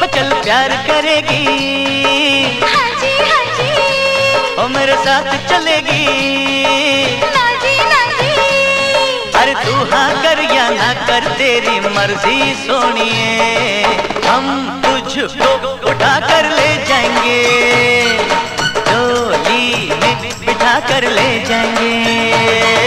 हो चल प्यार करेगी। हाजी हाजी। ओ मेरे साथ चलेगी। अरे तू हाँ कर या ना कर तेरी मर्ज़ी सोनिए। हम तुझको उठा कर ले जाएँगे। डोली में बिठा कर ले जाएँगे।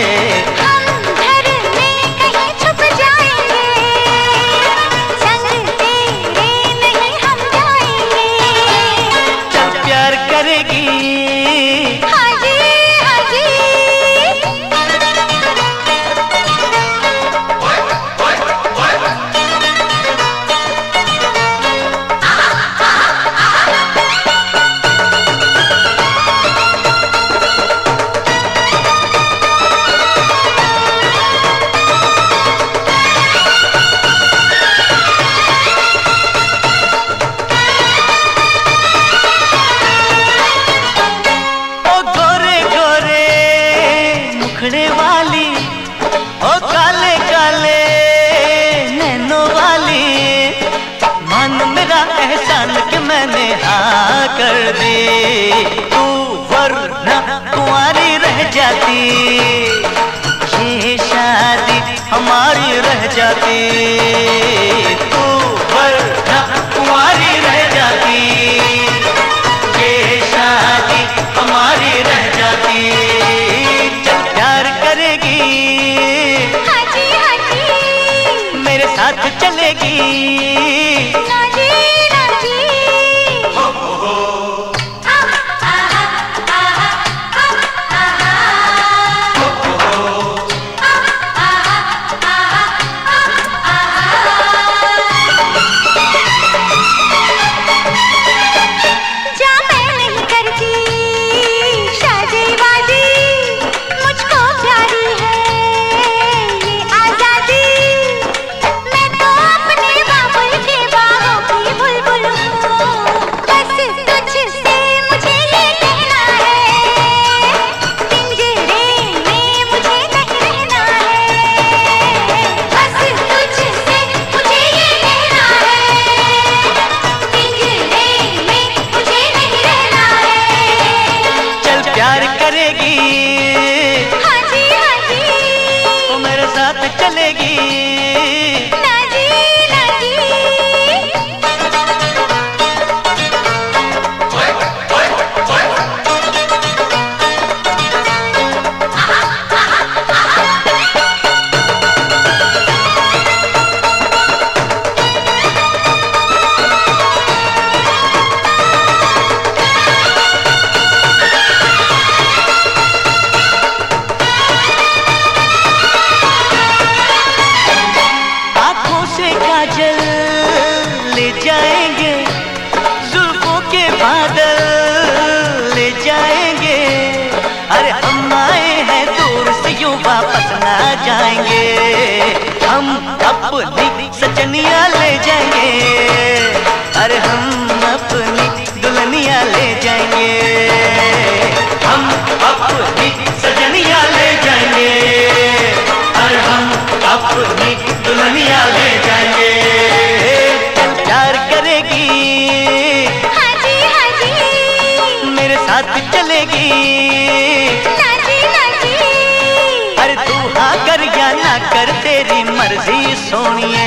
तू वरना कुंवारी रह जाती। ये शादी हमारी रह जाती। तू वरना कुंवारी रह जाती। ये शादी हमारी रह जाती। चल प्यार करेगी। हाजी हाजी मेरे साथ चलेगी। जाएँगे। हम अपनी सजनिया ले जाएँगे। अरे हम अपनी दुल्हनिया ले जाएँगे। हम अपनी सजनिया ले जाएँगे। अरे हम अपनी दुल्हनिया ले जाएँगे। प्यार करेगी। हाजी हाजी मेरे साथ चलेगी। सोनिए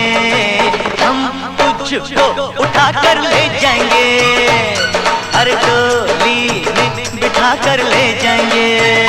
हम तुझको उठा कर ले जाएँगे। हर गोली में बिठा कर ले जाएँगे।